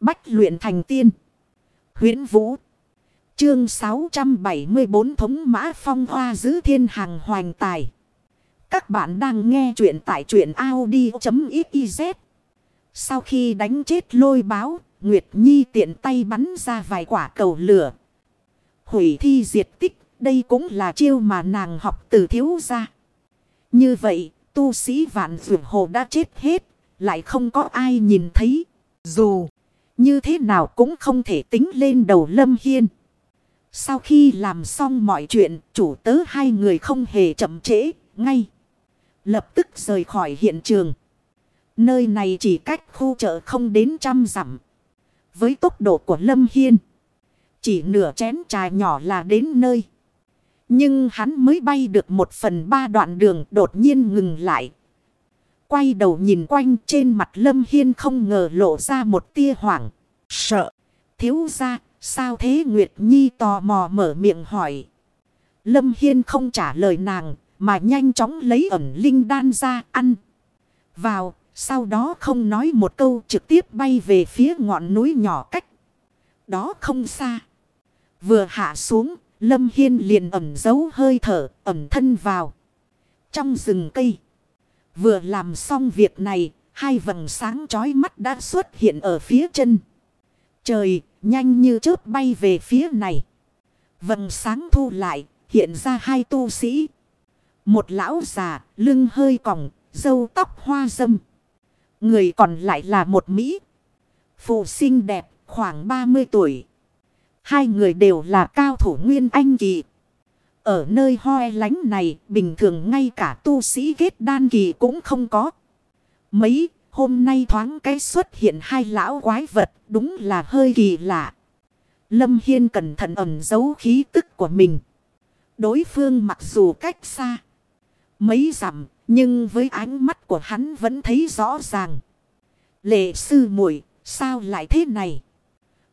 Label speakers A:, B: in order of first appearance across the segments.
A: Bách luyện thành tiên. huyễn Vũ. Chương 674 Thống Mã Phong Hoa Giữ Thiên Hàng Hoành Tài. Các bạn đang nghe truyện tại truyện Audi.xyz. Sau khi đánh chết lôi báo, Nguyệt Nhi tiện tay bắn ra vài quả cầu lửa. Hủy thi diệt tích, đây cũng là chiêu mà nàng học từ thiếu ra. Như vậy, tu sĩ vạn vượt hồ đã chết hết, lại không có ai nhìn thấy. Dù như thế nào cũng không thể tính lên đầu Lâm Hiên. Sau khi làm xong mọi chuyện, chủ tớ hai người không hề chậm trễ, ngay. Lập tức rời khỏi hiện trường. Nơi này chỉ cách khu chợ không đến trăm dặm. Với tốc độ của Lâm Hiên. Chỉ nửa chén trà nhỏ là đến nơi. Nhưng hắn mới bay được một phần ba đoạn đường đột nhiên ngừng lại. Quay đầu nhìn quanh trên mặt Lâm Hiên không ngờ lộ ra một tia hoảng. Sợ. Thiếu ra sao thế Nguyệt Nhi tò mò mở miệng hỏi. Lâm Hiên không trả lời nàng mà nhanh chóng lấy ẩn linh đan ra ăn. Vào sau đó không nói một câu trực tiếp bay về phía ngọn núi nhỏ cách. Đó không xa. Vừa hạ xuống, Lâm Hiên liền ẩm giấu hơi thở, ẩm thân vào. Trong rừng cây. Vừa làm xong việc này, hai vầng sáng chói mắt đã xuất hiện ở phía chân. Trời, nhanh như chớp bay về phía này. Vầng sáng thu lại, hiện ra hai tu sĩ. Một lão già, lưng hơi còng, dâu tóc hoa dâm. Người còn lại là một Mỹ. Phụ xinh đẹp, khoảng 30 tuổi. Hai người đều là cao thủ nguyên anh kỳ. Ở nơi hoe lánh này, bình thường ngay cả tu sĩ kết đan kỳ cũng không có. Mấy, hôm nay thoáng cái xuất hiện hai lão quái vật, đúng là hơi kỳ lạ. Lâm Hiên cẩn thận ẩn giấu khí tức của mình. Đối phương mặc dù cách xa. Mấy dặm nhưng với ánh mắt của hắn vẫn thấy rõ ràng. Lệ sư muội sao lại thế này?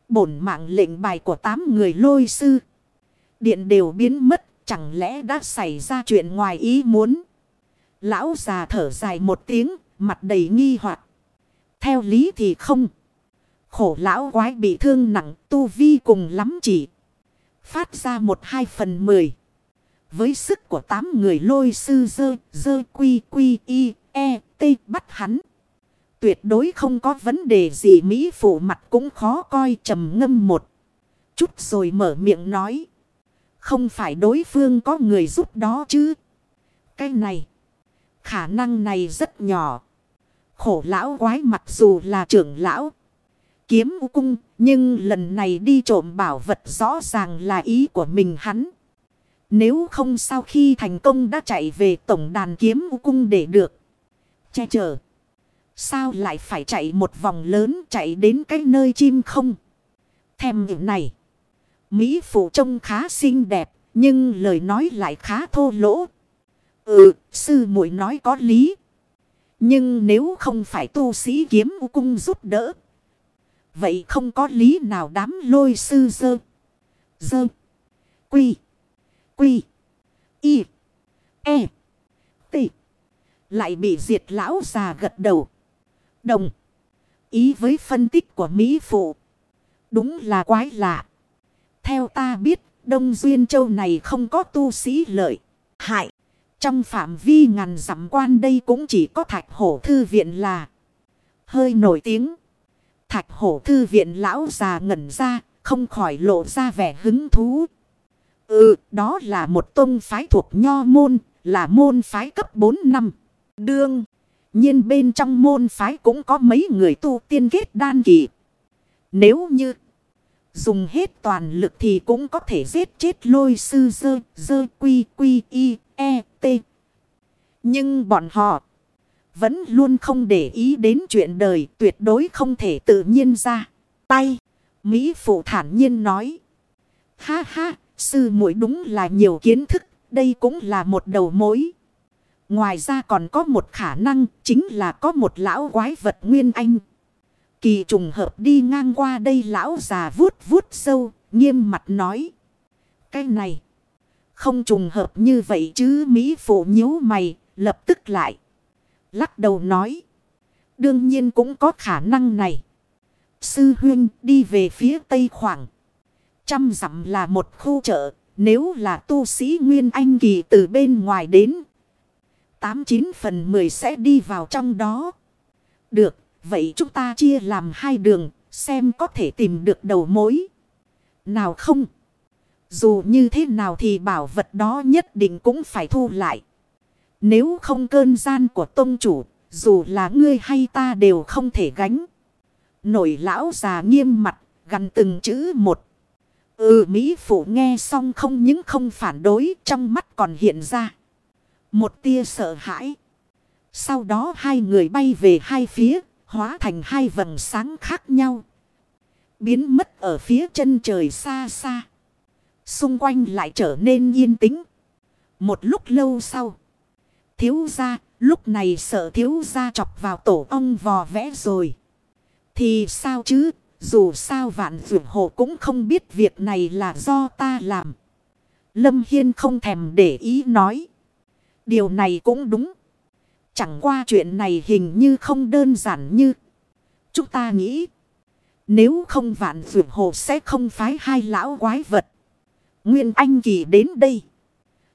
A: Bổn mạng lệnh bài của tám người lôi sư. Điện đều biến mất, chẳng lẽ đã xảy ra chuyện ngoài ý muốn? Lão già thở dài một tiếng, mặt đầy nghi hoặc. Theo lý thì không. Khổ lão quái bị thương nặng, tu vi cùng lắm chỉ. Phát ra một hai phần mười. Với sức của tám người lôi sư dơ, dơ quy quy y, e, t bắt hắn. Tuyệt đối không có vấn đề gì Mỹ phụ mặt cũng khó coi trầm ngâm một. Chút rồi mở miệng nói. Không phải đối phương có người giúp đó chứ. Cái này. Khả năng này rất nhỏ. Khổ lão quái mặc dù là trưởng lão. Kiếm cung. Nhưng lần này đi trộm bảo vật rõ ràng là ý của mình hắn. Nếu không sau khi thành công đã chạy về tổng đàn kiếm cung để được. Che chở. Sao lại phải chạy một vòng lớn chạy đến cái nơi chim không? Thèm này. Mỹ phụ trông khá xinh đẹp. Nhưng lời nói lại khá thô lỗ. Ừ, sư muội nói có lý. Nhưng nếu không phải tu sĩ kiếm cung giúp đỡ. Vậy không có lý nào đám lôi sư dơ. Dơ. Quy. Quy. Y. E. T. Lại bị diệt lão già gật đầu. Đồng. Ý với phân tích của Mỹ Phụ. Đúng là quái lạ. Theo ta biết, Đông Duyên Châu này không có tu sĩ lợi. Hại. Trong phạm vi ngàn dặm quan đây cũng chỉ có thạch hổ thư viện là. Hơi nổi tiếng. Thạch hổ thư viện lão già ngẩn ra, không khỏi lộ ra vẻ hứng thú. Ừ, đó là một tôn phái thuộc nho môn, là môn phái cấp 4 năm. Đương nhiên bên trong môn phái cũng có mấy người tu tiên kết đan kỳ. Nếu như dùng hết toàn lực thì cũng có thể giết chết lôi sư dơ, dơ quy quy y, e, t. Nhưng bọn họ vẫn luôn không để ý đến chuyện đời tuyệt đối không thể tự nhiên ra. Tay, Mỹ phụ thản nhiên nói. Ha ha, sư muội đúng là nhiều kiến thức, đây cũng là một đầu mối. Ngoài ra còn có một khả năng chính là có một lão quái vật nguyên anh. Kỳ trùng hợp đi ngang qua đây lão già vuốt vuốt sâu, nghiêm mặt nói. Cái này, không trùng hợp như vậy chứ Mỹ phụ nhíu mày, lập tức lại. Lắc đầu nói. Đương nhiên cũng có khả năng này. Sư huyên đi về phía tây khoảng. Trăm dặm là một khu chợ. Nếu là tu sĩ Nguyên Anh Kỳ từ bên ngoài đến. Tám chín phần mười sẽ đi vào trong đó. Được, vậy chúng ta chia làm hai đường. Xem có thể tìm được đầu mối. Nào không? Dù như thế nào thì bảo vật đó nhất định cũng phải thu lại. Nếu không cơn gian của tôn chủ, dù là ngươi hay ta đều không thể gánh. Nổi lão già nghiêm mặt, gần từng chữ một. Ừ Mỹ Phụ nghe xong không những không phản đối trong mắt còn hiện ra. Một tia sợ hãi. Sau đó hai người bay về hai phía, hóa thành hai vầng sáng khác nhau. Biến mất ở phía chân trời xa xa. Xung quanh lại trở nên yên tĩnh. Một lúc lâu sau. Thiếu gia, lúc này sợ thiếu gia chọc vào tổ ong vò vẽ rồi. Thì sao chứ, dù sao vạn vượt hồ cũng không biết việc này là do ta làm. Lâm Hiên không thèm để ý nói. Điều này cũng đúng. Chẳng qua chuyện này hình như không đơn giản như chúng ta nghĩ. Nếu không vạn vượt hồ sẽ không phái hai lão quái vật. Nguyên Anh Kỳ đến đây.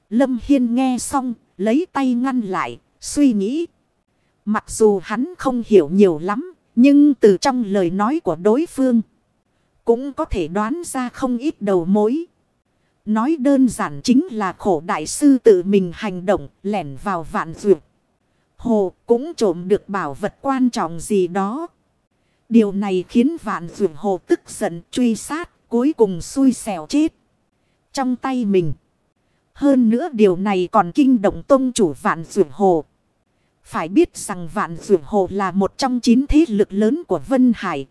A: Lâm Hiên nghe xong, lấy tay ngăn lại, suy nghĩ. Mặc dù hắn không hiểu nhiều lắm, nhưng từ trong lời nói của đối phương, cũng có thể đoán ra không ít đầu mối. Nói đơn giản chính là khổ đại sư tự mình hành động, lẻn vào vạn dược. Hồ cũng trộm được bảo vật quan trọng gì đó. Điều này khiến vạn dược hồ tức giận truy sát, cuối cùng xui xẻo chết trong tay mình. Hơn nữa điều này còn kinh động tông chủ vạn dược hồ. Phải biết rằng vạn dược hồ là một trong chín thế lực lớn của Vân Hải.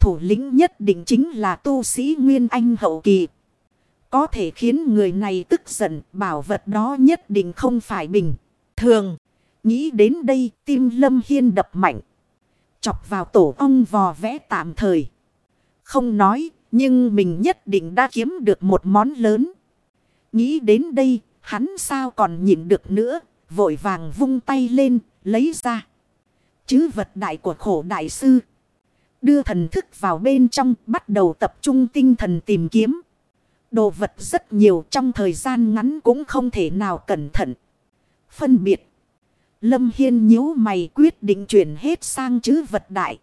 A: Thủ lĩnh nhất định chính là tu sĩ Nguyên Anh hậu kỳ. Có thể khiến người này tức giận bảo vật đó nhất định không phải bình. Thường, nghĩ đến đây tim Lâm Hiên đập mạnh. Chọc vào tổ ong vò vẽ tạm thời. Không nói nhưng mình nhất định đã kiếm được một món lớn. Nghĩ đến đây, hắn sao còn nhịn được nữa, vội vàng vung tay lên, lấy ra. Chứ vật đại của khổ đại sư. Đưa thần thức vào bên trong, bắt đầu tập trung tinh thần tìm kiếm. Đồ vật rất nhiều trong thời gian ngắn cũng không thể nào cẩn thận. Phân biệt. Lâm Hiên nhíu mày quyết định chuyển hết sang chữ vật đại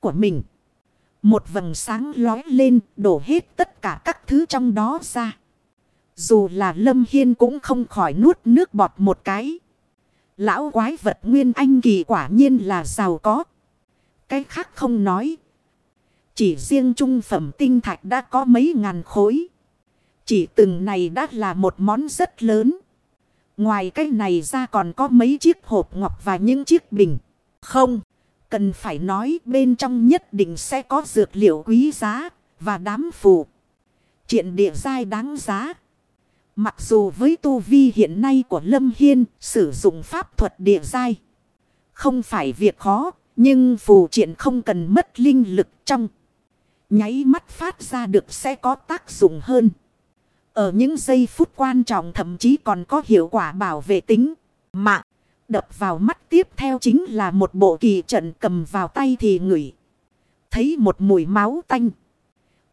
A: của mình. Một vầng sáng lói lên, đổ hết tất cả các thứ trong đó ra. Dù là Lâm Hiên cũng không khỏi nuốt nước bọt một cái. Lão quái vật nguyên anh kỳ quả nhiên là giàu có. Cái khác không nói. Chỉ riêng trung phẩm tinh thạch đã có mấy ngàn khối. Chỉ từng này đã là một món rất lớn. Ngoài cái này ra còn có mấy chiếc hộp ngọc và những chiếc bình. Không. Cần phải nói bên trong nhất định sẽ có dược liệu quý giá và đám phù. Chuyện địa giai đáng giá. Mặc dù với tu vi hiện nay của Lâm Hiên sử dụng pháp thuật địa giai. Không phải việc khó, nhưng phù triện không cần mất linh lực trong. Nháy mắt phát ra được sẽ có tác dụng hơn. Ở những giây phút quan trọng thậm chí còn có hiệu quả bảo vệ tính mạng. Đập vào mắt tiếp theo chính là một bộ kỳ trận cầm vào tay thì ngửi. Thấy một mùi máu tanh.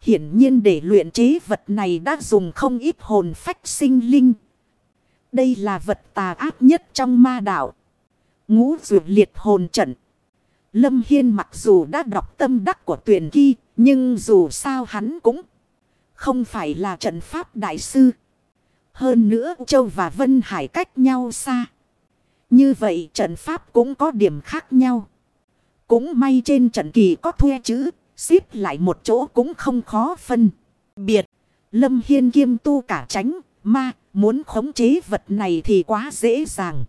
A: Hiển nhiên để luyện chế vật này đã dùng không ít hồn phách sinh linh. Đây là vật tà ác nhất trong ma đạo. Ngũ dụ liệt hồn trận. Lâm Hiên mặc dù đã đọc tâm đắc của tuyển ghi, nhưng dù sao hắn cũng không phải là trận pháp đại sư. Hơn nữa Châu và Vân Hải cách nhau xa. Như vậy trận pháp cũng có điểm khác nhau. Cũng may trên trận kỳ có thuê chữ, xếp lại một chỗ cũng không khó phân. Biệt, Lâm Hiên kiêm tu cả tránh, ma, muốn khống chế vật này thì quá dễ dàng.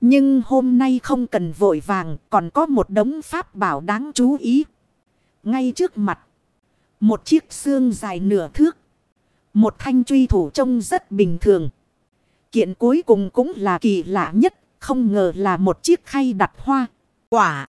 A: Nhưng hôm nay không cần vội vàng, còn có một đống pháp bảo đáng chú ý. Ngay trước mặt, một chiếc xương dài nửa thước. Một thanh truy thủ trông rất bình thường. Kiện cuối cùng cũng là kỳ lạ nhất, không ngờ là một chiếc khay đặt hoa. Quả.